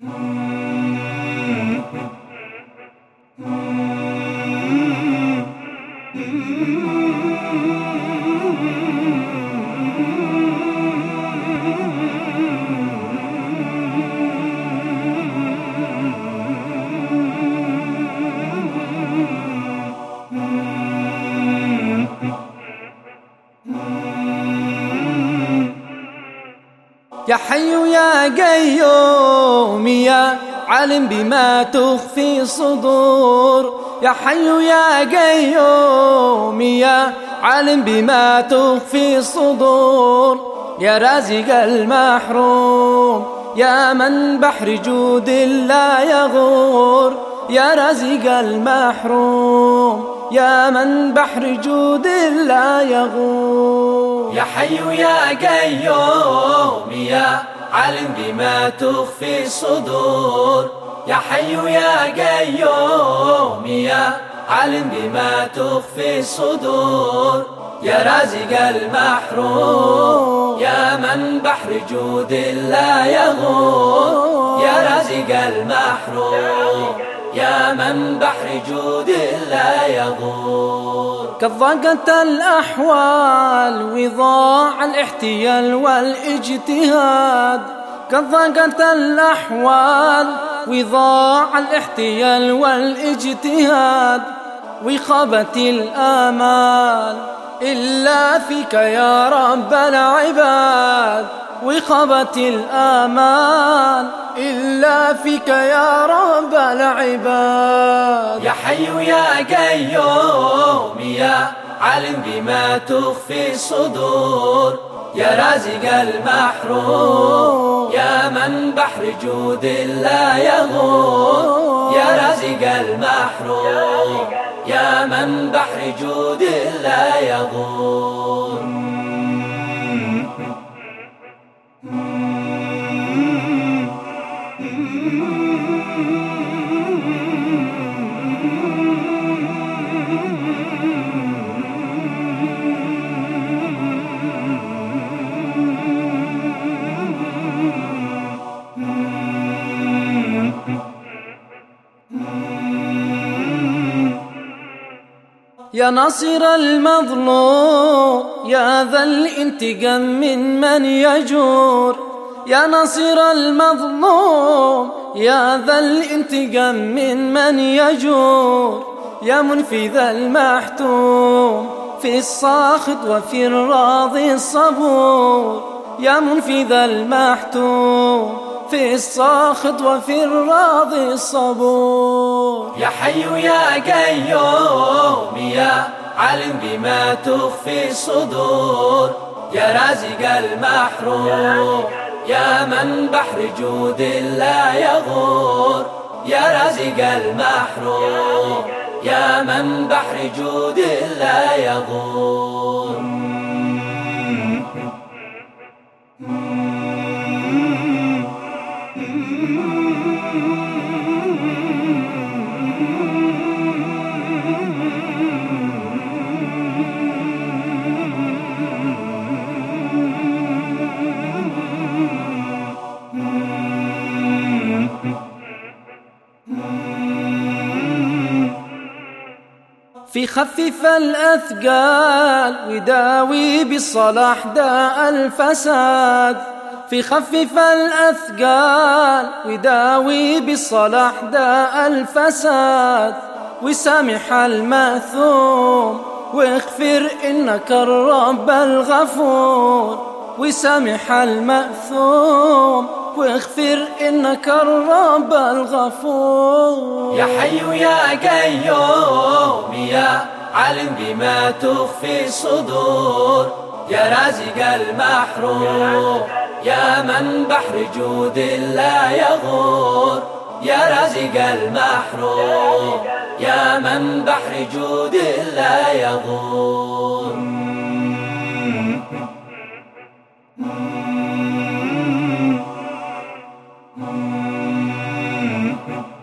Música يا حي يا قيوم يا علم بما تخفي صدور يا حي يا قيوم يا علم بما تخفي صدور يا رازق المحروم يا من بحر جود لا يغور. يا رازق المحروم يا من بحر جود لا يغور يا حي يا قيوم يا علم بما تخفي الصدور. يا حي يا قيوم يا علم بما تخفي الصدور. يا رازق المحروم يا من بحر جود لا يغور يا رازق المحروم. يا من بحر جود لا يغور. قد الأحوال وضاع الاحتيال والاجتهاد. قد الأحوال وضاع الاحتيال والاجتهاد. وخابت الآمال إلا فيك يا رب العباد. وخابت الآمال. إلا فيك يا رب العباد. يا حي يا قيوم يا علم بما تخفي الصدور. يا رازق المحروم يا من بحر جود لا يغور. يا رازق المحروم يا من بحر جود لا يغور. يا ناصر المظلوم يا ذا الانتقام من من يجور. يا ناصر المظلوم يا ذا الانتقام من من يجور. يا منفذ المحتوم في الساخط وفي الراضي الصبور. يا منفذ المحتوم في الساخط وفي الراضي الصبور. يا حي يا قيوم يا علم بما تخفي الصدور. يا رازق المحروم يا من بحر جود لا يغور. يا رازق المحروم يا من بحر جود لا يغور. في خفف الأثقال وداوي بالصلاح داء الفساد. في خفف الأثقال وداوي بالصلاح داء الفساد. وسامح المأثوم واغفر إنك الرب الغفور. وسامح المأثوم واغفر إنك الرب الغفور. يا حي يا قيوم يا عالم بما تخفي الصدور يا رازق المحروم يا من بحر جود لا يغور يا رازق المحروم يا من بحر جود لا يغور Mm-hmm.